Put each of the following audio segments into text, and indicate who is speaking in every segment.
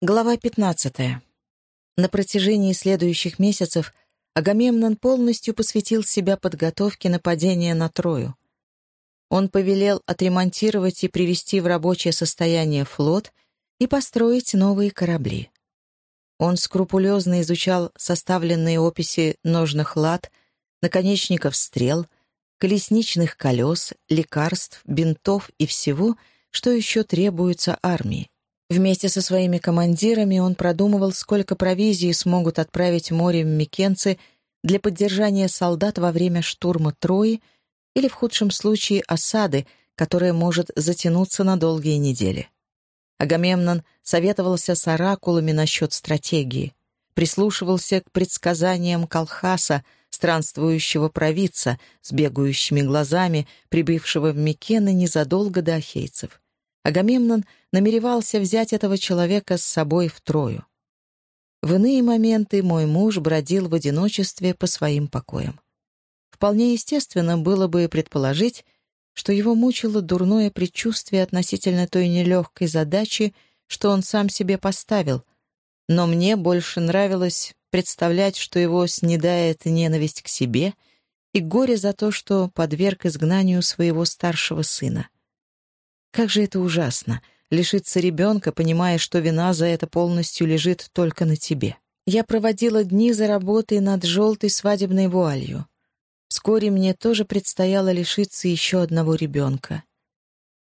Speaker 1: Глава 15. На протяжении следующих месяцев Агамемнон полностью посвятил себя подготовке нападения на Трою. Он повелел отремонтировать и привести в рабочее состояние флот и построить новые корабли. Он скрупулезно изучал составленные описи ножных лад, наконечников стрел, колесничных колес, лекарств, бинтов и всего, что еще требуется армии. Вместе со своими командирами он продумывал, сколько провизии смогут отправить морем микенцы для поддержания солдат во время штурма Трои или, в худшем случае, осады, которая может затянуться на долгие недели. Агамемнон советовался с оракулами насчет стратегии, прислушивался к предсказаниям Калхаса, странствующего провидца с бегающими глазами, прибывшего в Микены незадолго до ахейцев — Агамемнон намеревался взять этого человека с собой в Трою. В иные моменты мой муж бродил в одиночестве по своим покоям. Вполне естественно было бы предположить, что его мучило дурное предчувствие относительно той нелегкой задачи, что он сам себе поставил, но мне больше нравилось представлять, что его снедает ненависть к себе и горе за то, что подверг изгнанию своего старшего сына. Как же это ужасно — лишиться ребенка, понимая, что вина за это полностью лежит только на тебе. Я проводила дни за работой над желтой свадебной вуалью. Вскоре мне тоже предстояло лишиться еще одного ребенка.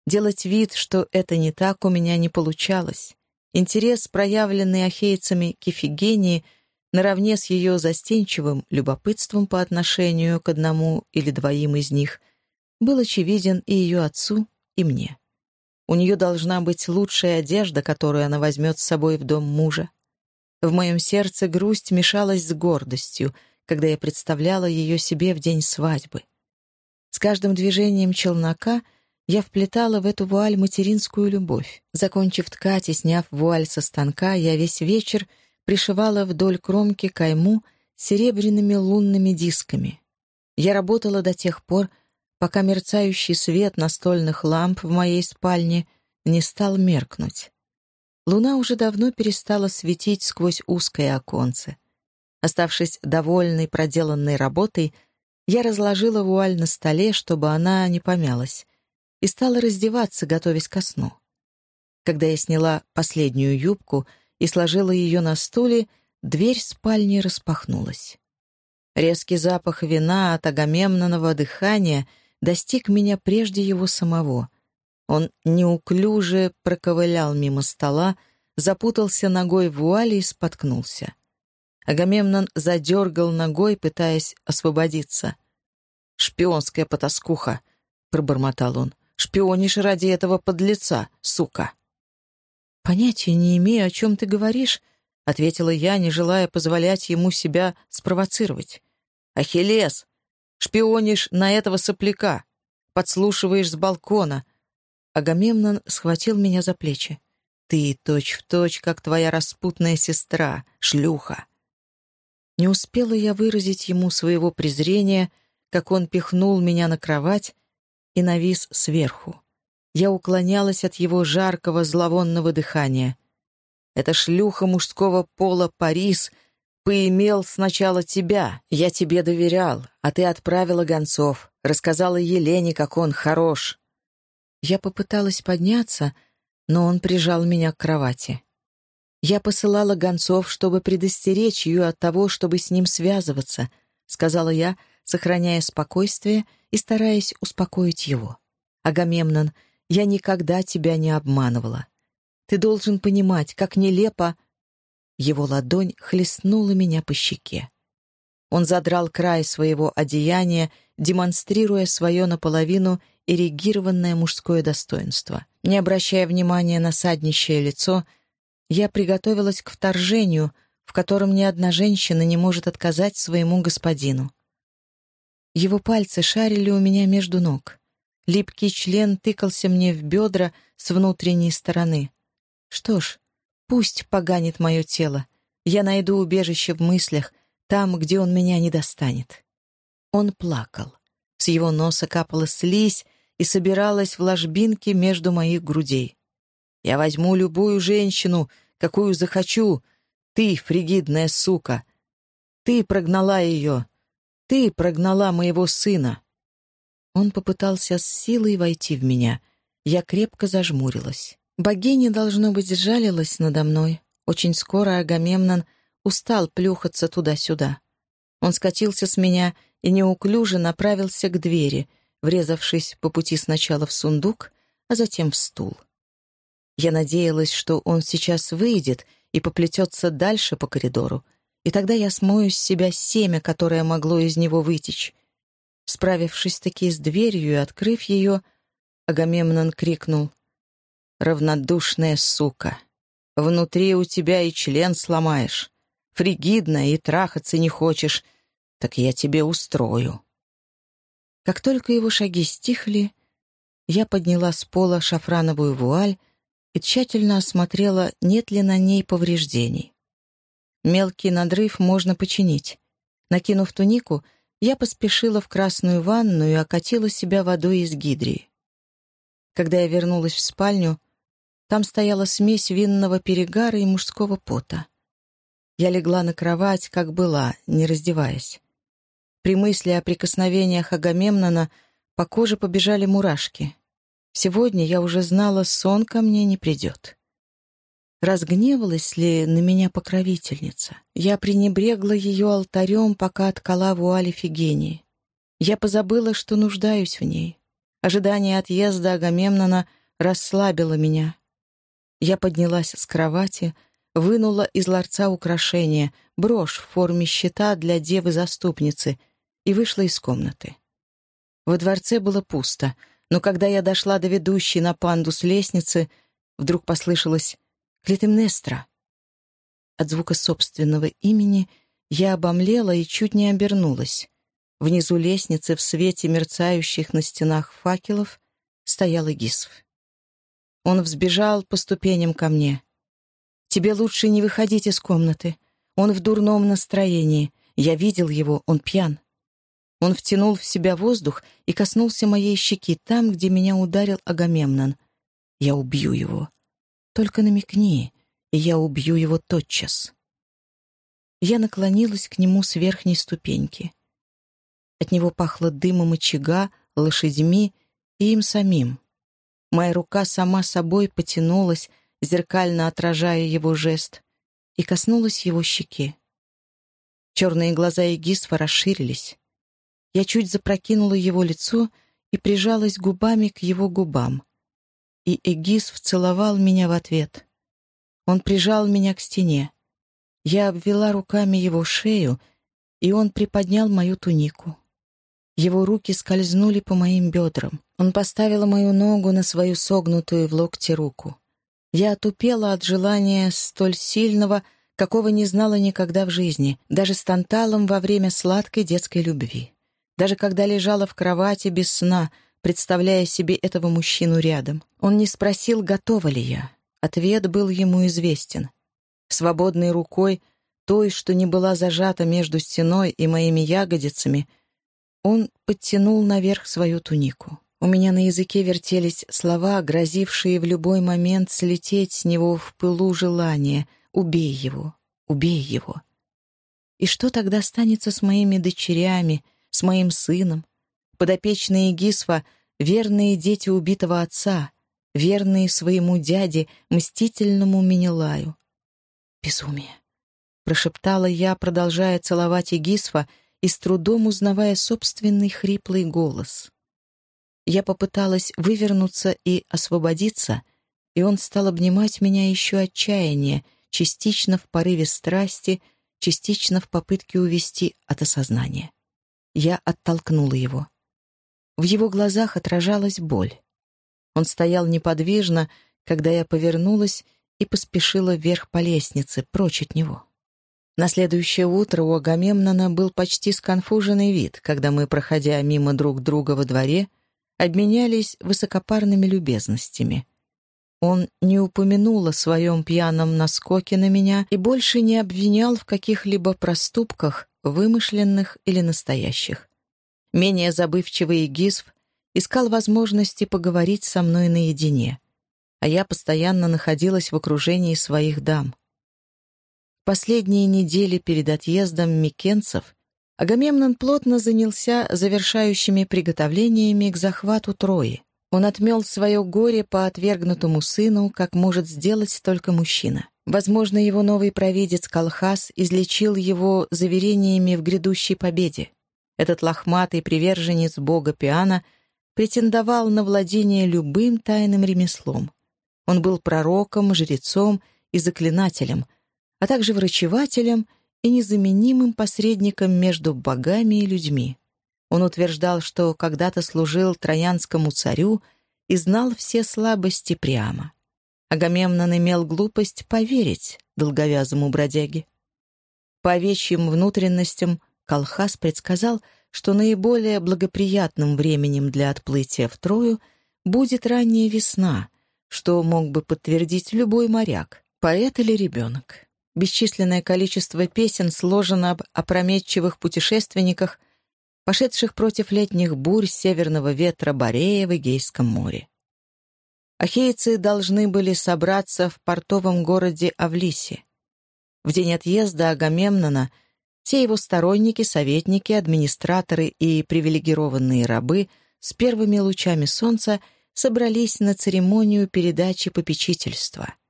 Speaker 1: Делать вид, что это не так, у меня не получалось. Интерес, проявленный ахейцами к Ифигении, наравне с ее застенчивым любопытством по отношению к одному или двоим из них, был очевиден и ее отцу, и мне. У нее должна быть лучшая одежда, которую она возьмет с собой в дом мужа. В моем сердце грусть мешалась с гордостью, когда я представляла ее себе в день свадьбы. С каждым движением челнока я вплетала в эту вуаль материнскую любовь. Закончив ткать и сняв вуаль со станка, я весь вечер пришивала вдоль кромки кайму серебряными лунными дисками. Я работала до тех пор, пока мерцающий свет настольных ламп в моей спальне не стал меркнуть. Луна уже давно перестала светить сквозь узкое оконце. Оставшись довольной проделанной работой, я разложила вуаль на столе, чтобы она не помялась, и стала раздеваться, готовясь ко сну. Когда я сняла последнюю юбку и сложила ее на стуле, дверь спальни распахнулась. Резкий запах вина от агамемнонова дыхания — достиг меня прежде его самого. Он неуклюже проковылял мимо стола, запутался ногой в вуале и споткнулся. Агамемнон задергал ногой, пытаясь освободиться. «Шпионская потаскуха!» — пробормотал он. «Шпионишь ради этого подлеца, сука!» «Понятия не имею, о чем ты говоришь», — ответила я, не желая позволять ему себя спровоцировать. «Ахиллес!» Шпионишь на этого сопляка, подслушиваешь с балкона». Агамемнон схватил меня за плечи. «Ты точь-в-точь, точь, как твоя распутная сестра, шлюха». Не успела я выразить ему своего презрения, как он пихнул меня на кровать и навис сверху. Я уклонялась от его жаркого зловонного дыхания. Эта шлюха мужского пола Парис — поимел сначала тебя. Я тебе доверял, а ты отправила гонцов, рассказала Елене, как он хорош». Я попыталась подняться, но он прижал меня к кровати. «Я посылала гонцов, чтобы предостеречь ее от того, чтобы с ним связываться», — сказала я, сохраняя спокойствие и стараясь успокоить его. «Агамемнон, я никогда тебя не обманывала. Ты должен понимать, как нелепо его ладонь хлестнула меня по щеке. Он задрал край своего одеяния, демонстрируя свое наполовину эрегированное мужское достоинство. Не обращая внимания на саднищее лицо, я приготовилась к вторжению, в котором ни одна женщина не может отказать своему господину. Его пальцы шарили у меня между ног. Липкий член тыкался мне в бедра с внутренней стороны. Что ж, Пусть поганит мое тело. Я найду убежище в мыслях, там, где он меня не достанет. Он плакал. С его носа капала слизь и собиралась в ложбинке между моих грудей. Я возьму любую женщину, какую захочу. Ты, фригидная сука! Ты прогнала ее! Ты прогнала моего сына!» Он попытался с силой войти в меня. Я крепко зажмурилась. Богиня, должно быть, сжалилась надо мной. Очень скоро Агамемнон устал плюхаться туда-сюда. Он скатился с меня и неуклюже направился к двери, врезавшись по пути сначала в сундук, а затем в стул. Я надеялась, что он сейчас выйдет и поплетется дальше по коридору, и тогда я смою с себя семя, которое могло из него вытечь. Справившись таки с дверью и открыв ее, Агамемнон крикнул «Равнодушная сука! Внутри у тебя и член сломаешь. Фригидная и трахаться не хочешь, так я тебе устрою». Как только его шаги стихли, я подняла с пола шафрановую вуаль и тщательно осмотрела, нет ли на ней повреждений. Мелкий надрыв можно починить. Накинув тунику, я поспешила в красную ванну и окатила себя водой из гидрии. Когда я вернулась в спальню, там стояла смесь винного перегара и мужского пота. Я легла на кровать, как была, не раздеваясь. При мысли о прикосновениях Агамемнона по коже побежали мурашки. Сегодня я уже знала, сон ко мне не придет. Разгневалась ли на меня покровительница? Я пренебрегла ее алтарем, пока откала вуали Фигении. Я позабыла, что нуждаюсь в ней. Ожидание отъезда Агамемнона расслабило меня. Я поднялась с кровати, вынула из ларца украшение, брошь в форме щита для девы-заступницы и вышла из комнаты. Во дворце было пусто, но когда я дошла до ведущей на пандус лестницы, вдруг послышалось «Клитемнестра». От звука собственного имени я обомлела и чуть не обернулась. Внизу лестницы, в свете мерцающих на стенах факелов, стоял Игисв. Он взбежал по ступеням ко мне. «Тебе лучше не выходить из комнаты. Он в дурном настроении. Я видел его, он пьян». Он втянул в себя воздух и коснулся моей щеки там, где меня ударил Агамемнон. «Я убью его. Только намекни, и я убью его тотчас». Я наклонилась к нему с верхней ступеньки. От него пахло дымом очага, лошадьми и им самим. Моя рука сама собой потянулась, зеркально отражая его жест, и коснулась его щеки. Черные глаза Эгисфа расширились. Я чуть запрокинула его лицо и прижалась губами к его губам. И Эгисф целовал меня в ответ. Он прижал меня к стене. Я обвела руками его шею, и он приподнял мою тунику. Его руки скользнули по моим бедрам. Он поставил мою ногу на свою согнутую в локте руку. Я отупела от желания столь сильного, какого не знала никогда в жизни, даже с танталом во время сладкой детской любви. Даже когда лежала в кровати без сна, представляя себе этого мужчину рядом. Он не спросил, готова ли я. Ответ был ему известен. Свободной рукой, той, что не была зажата между стеной и моими ягодицами, он подтянул наверх свою тунику. У меня на языке вертелись слова, грозившие в любой момент слететь с него в пылу желания. «Убей его! Убей его!» И что тогда станется с моими дочерями, с моим сыном? Подопечные Гисфа — верные дети убитого отца, верные своему дяде, мстительному Менелаю. «Безумие!» — прошептала я, продолжая целовать Игисфа, — и с трудом узнавая собственный хриплый голос. Я попыталась вывернуться и освободиться, и он стал обнимать меня еще отчаяние, частично в порыве страсти, частично в попытке увести от осознания. Я оттолкнула его. В его глазах отражалась боль. Он стоял неподвижно, когда я повернулась и поспешила вверх по лестнице, прочь от него. На следующее утро у Агамемнона был почти сконфуженный вид, когда мы, проходя мимо друг друга во дворе, обменялись высокопарными любезностями. Он не упомянул о своем пьяном наскоке на меня и больше не обвинял в каких-либо проступках, вымышленных или настоящих. Менее забывчивый Гисв искал возможности поговорить со мной наедине. а я постоянно находилась в окружении своих дам. Последние недели перед отъездом микенцев Агамемнон плотно занялся завершающими приготовлениями к захвату Трои. Он отмел свое горе по отвергнутому сыну, как может сделать только мужчина. Возможно, его новый провидец Калхас излечил его заверениями в грядущей победе. Этот лохматый приверженец бога Пиана претендовал на владение любым тайным ремеслом. Он был пророком, жрецом и заклинателем, а также врачевателем и незаменимым посредником между богами и людьми. Он утверждал, что когда-то служил троянскому царю и знал все слабости прямо. Агамемнон имел глупость поверить долговязому бродяге. По овечьим внутренностям Колхаз предсказал, что наиболее благоприятным временем для отплытия в Трою будет ранняя весна, что мог бы подтвердить любой моряк, поэт или ребенок. Бесчисленное количество песен сложено об опрометчивых путешественниках, пошедших против летних бурь северного ветра Борея в Эгейском море. Ахейцы должны были собраться в портовом городе Авлисе. В день отъезда Агамемнона все его сторонники, советники, администраторы и привилегированные рабы с первыми лучами солнца собрались на церемонию передачи попечительства —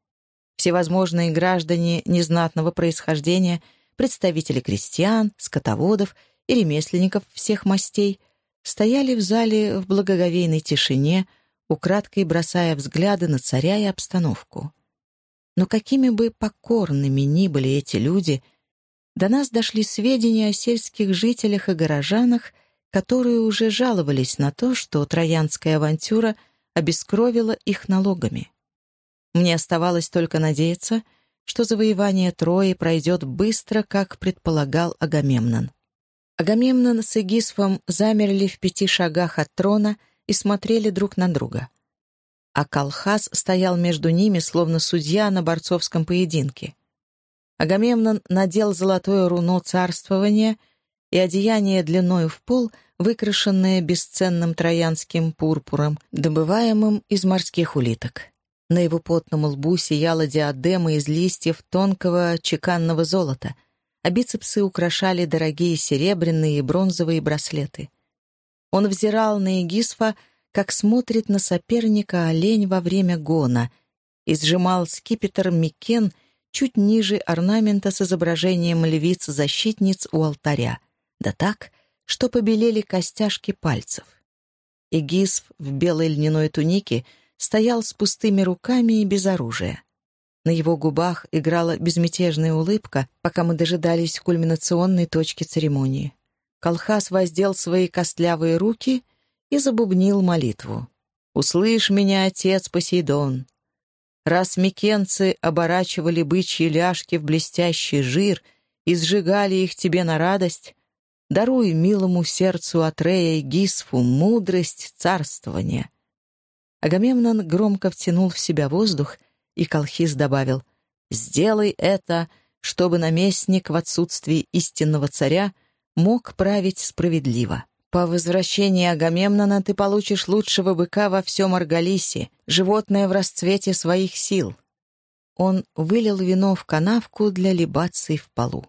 Speaker 1: Всевозможные граждане незнатного происхождения, представители крестьян, скотоводов и ремесленников всех мастей стояли в зале в благоговейной тишине, украдкой бросая взгляды на царя и обстановку. Но какими бы покорными ни были эти люди, до нас дошли сведения о сельских жителях и горожанах, которые уже жаловались на то, что троянская авантюра обескровила их налогами. Мне оставалось только надеяться, что завоевание Трои пройдет быстро, как предполагал Агамемнон. Агамемнон с Эгисфом замерли в пяти шагах от трона и смотрели друг на друга. А Калхас стоял между ними, словно судья на борцовском поединке. Агамемнон надел золотое руно царствования и одеяние длиною в пол, выкрашенное бесценным троянским пурпуром, добываемым из морских улиток. На его потном лбу сияла диадема из листьев тонкого чеканного золота, а бицепсы украшали дорогие серебряные и бронзовые браслеты. Он взирал на Егисфа, как смотрит на соперника олень во время гона, и сжимал скипетр Микен чуть ниже орнамента с изображением львиц-защитниц у алтаря, да так, что побелели костяшки пальцев. Эгисф в белой льняной тунике — стоял с пустыми руками и без оружия. На его губах играла безмятежная улыбка, пока мы дожидались кульминационной точки церемонии. Колхаз воздел свои костлявые руки и забубнил молитву. «Услышь меня, отец Посейдон! Раз микенцы оборачивали бычьи ляжки в блестящий жир и сжигали их тебе на радость, даруй милому сердцу Атрея и Гисфу мудрость царствования, Агамемнон громко втянул в себя воздух, и Колхиз добавил «Сделай это, чтобы наместник в отсутствии истинного царя мог править справедливо. По возвращении Агамемнона ты получишь лучшего быка во всем Аргалисе, животное в расцвете своих сил». Он вылил вино в канавку для либации в полу.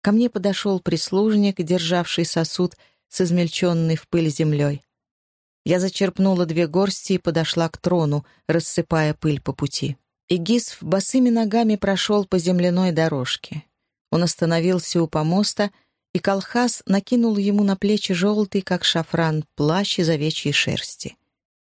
Speaker 1: Ко мне подошел прислужник, державший сосуд с измельченной в пыль землей. Я зачерпнула две горсти и подошла к трону, рассыпая пыль по пути. Игисф босыми ногами прошел по земляной дорожке. Он остановился у помоста, и Колхаз накинул ему на плечи желтый, как шафран, плащ из овечьей шерсти.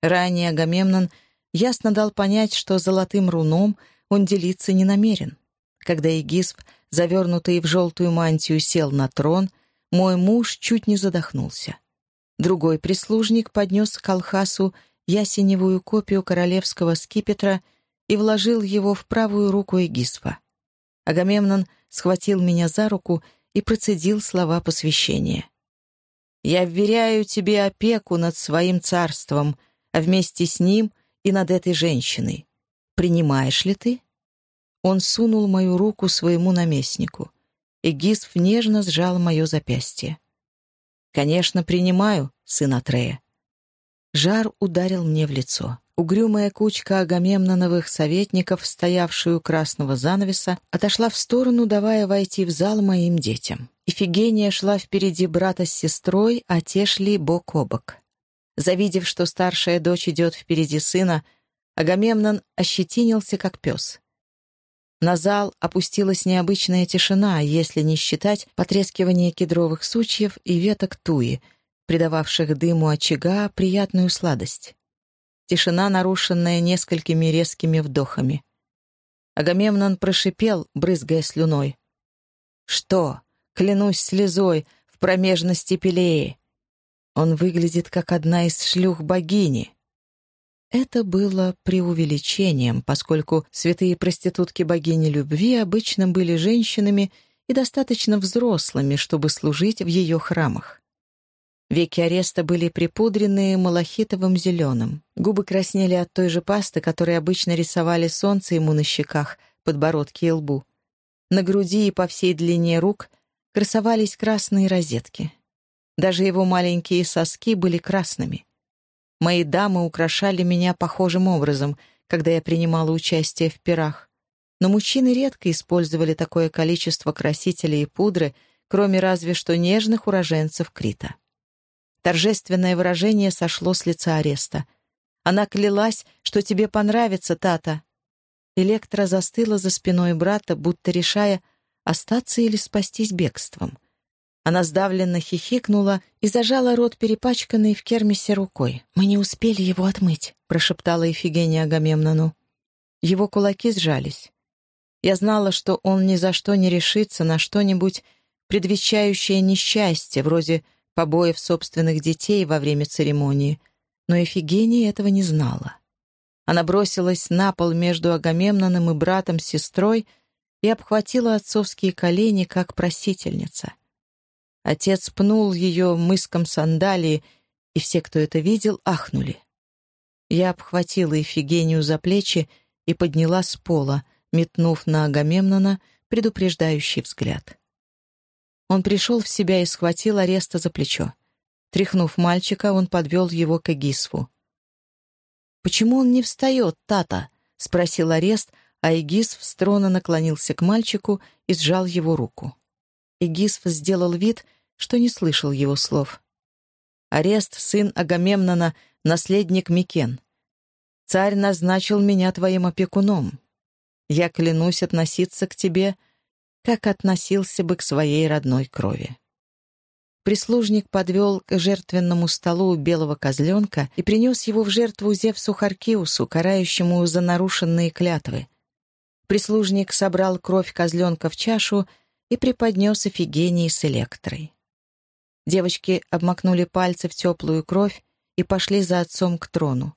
Speaker 1: Ранее Агамемнон ясно дал понять, что золотым руном он делиться не намерен. Когда Игисф, завернутый в желтую мантию, сел на трон, мой муж чуть не задохнулся. Другой прислужник поднес к Алхасу ясеневую копию королевского скипетра и вложил его в правую руку Эгисфа. Агамемнон схватил меня за руку и процедил слова посвящения. «Я вверяю тебе опеку над своим царством, а вместе с ним и над этой женщиной. Принимаешь ли ты?» Он сунул мою руку своему наместнику. Эгисф нежно сжал мое запястье. «Конечно, принимаю, сын Атрея». Жар ударил мне в лицо. угрюмая кучка агамемноновых советников, стоявшую у красного занавеса, отошла в сторону, давая войти в зал моим детям. Ифигения шла впереди брата с сестрой, а те шли бок о бок. Завидев, что старшая дочь идет впереди сына, Агамемнон ощетинился, как пес. На зал опустилась необычная тишина, если не считать потрескивание кедровых сучьев и веток туи, придававших дыму очага приятную сладость. Тишина, нарушенная несколькими резкими вдохами. Агамемнон прошипел, брызгая слюной. «Что? Клянусь слезой, в промежности Пелеи. Он выглядит как одна из шлюх богини». Это было преувеличением, поскольку святые проститутки богини любви обычно были женщинами и достаточно взрослыми, чтобы служить в ее храмах. Веки ареста были припудренные малахитовым зеленым. Губы краснели от той же пасты, которой обычно рисовали солнце ему на щеках, подбородке и лбу. На груди и по всей длине рук красовались красные розетки. Даже его маленькие соски были красными. Мои дамы украшали меня похожим образом, когда я принимала участие в пирах. Но мужчины редко использовали такое количество красителей и пудры, кроме разве что нежных уроженцев Крита. Торжественное выражение сошло с лица ареста. Она клялась, что тебе понравится, Тата. Электра застыла за спиной брата, будто решая, остаться или спастись бегством. Она сдавленно хихикнула и зажала рот перепачканной в кермисе рукой. «Мы не успели его отмыть», — прошептала Ифигения Агамемнону. Его кулаки сжались. Я знала, что он ни за что не решится на что-нибудь, предвещающее несчастье, вроде побоев собственных детей во время церемонии, но Эфигения этого не знала. Она бросилась на пол между Агамемноном и братом сестрой и обхватила отцовские колени, как просительница — Отец пнул ее мыском сандалии, и все, кто это видел, ахнули. Я обхватила Ифигению за плечи и подняла с пола, метнув на Агамемнона предупреждающий взгляд. Он пришел в себя и схватил ареста за плечо. Тряхнув мальчика, он подвел его к Эгисфу. «Почему он не встает, Тата?» — спросил арест, а Эгисф строго наклонился к мальчику и сжал его руку. Эгисф сделал вид, что не слышал его слов. «Арест, сын Агамемнона, наследник Микен. Царь назначил меня твоим опекуном. Я клянусь относиться к тебе, как относился бы к своей родной крови». Прислужник подвел к жертвенному столу белого козленка и принес его в жертву Зевсу Харкиусу, карающему за нарушенные клятвы. Прислужник собрал кровь козленка в чашу и преподнес Эфигении с Электрой. Девочки обмакнули пальцы в теплую кровь и пошли за отцом к трону.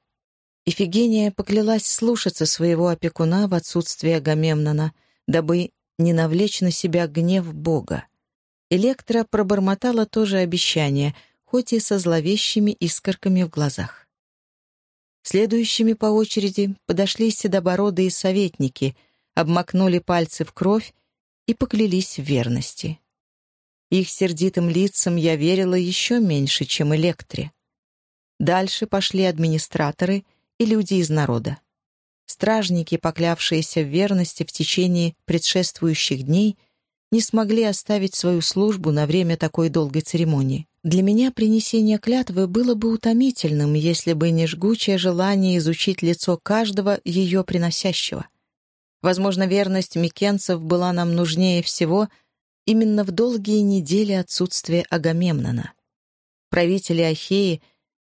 Speaker 1: Ифигения поклялась слушаться своего опекуна в отсутствие Агамемнона, дабы не навлечь на себя гнев Бога. Электра пробормотала тоже обещание, хоть и со зловещими искорками в глазах. Следующими по очереди подошли седобородые советники, обмакнули пальцы в кровь и поклялись в верности. Их сердитым лицам я верила еще меньше, чем Электре. Дальше пошли администраторы и люди из народа. Стражники, поклявшиеся в верности в течение предшествующих дней, не смогли оставить свою службу на время такой долгой церемонии. Для меня принесение клятвы было бы утомительным, если бы не жгучее желание изучить лицо каждого ее приносящего. Возможно, верность микенцев была нам нужнее всего — именно в долгие недели отсутствия Агамемнона. Правители Ахеи,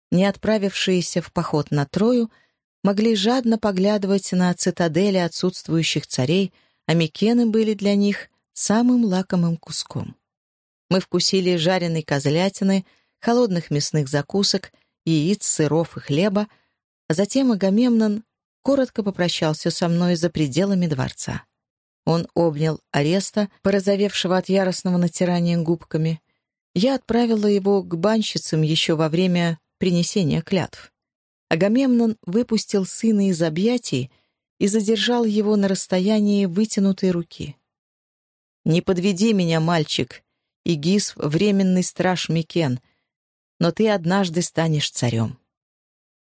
Speaker 1: не отправившиеся в поход на Трою, могли жадно поглядывать на цитадели отсутствующих царей, а Микены были для них самым лакомым куском. Мы вкусили жареной козлятины, холодных мясных закусок, яиц, сыров и хлеба, а затем Агамемнон коротко попрощался со мной за пределами дворца. Он обнял ареста, порозовевшего от яростного натирания губками. Я отправила его к банщицам еще во время принесения клятв. Агамемнон выпустил сына из объятий и задержал его на расстоянии вытянутой руки. «Не подведи меня, мальчик, Игис — временный страж Микен, но ты однажды станешь царем.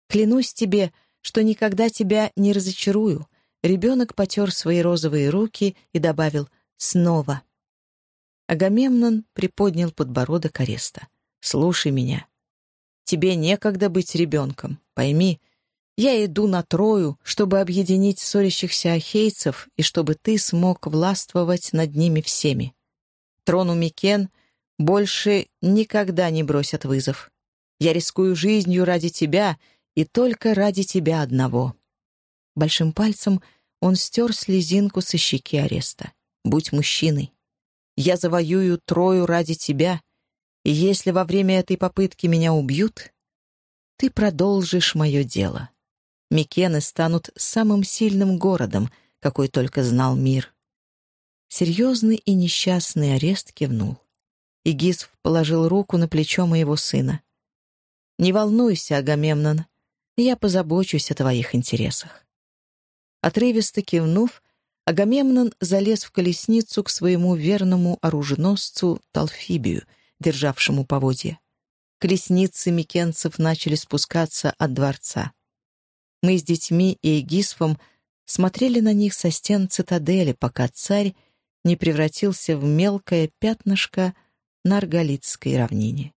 Speaker 1: Клянусь тебе, что никогда тебя не разочарую. Ребенок потер свои розовые руки и добавил «снова». Агамемнон приподнял подбородок ареста. «Слушай меня. Тебе некогда быть ребенком. Пойми, я иду на Трою, чтобы объединить ссорящихся ахейцев и чтобы ты смог властвовать над ними всеми. Трону Микен больше никогда не бросят вызов. Я рискую жизнью ради тебя и только ради тебя одного». Большим пальцем он стер слезинку со щеки ареста. «Будь мужчиной. Я завоюю Трою ради тебя, и если во время этой попытки меня убьют, ты продолжишь мое дело. Микены станут самым сильным городом, какой только знал мир». Серьезный и несчастный арест кивнул. Игисф положил руку на плечо моего сына. «Не волнуйся, Агамемнон, я позабочусь о твоих интересах». Отрывисто кивнув, Агамемнон залез в колесницу к своему верному оруженосцу Талфибию, державшему поводья. Колесницы микенцев начали спускаться от дворца. Мы с детьми и Эгисфом смотрели на них со стен цитадели, пока царь не превратился в мелкое пятнышко на Арголитской равнине.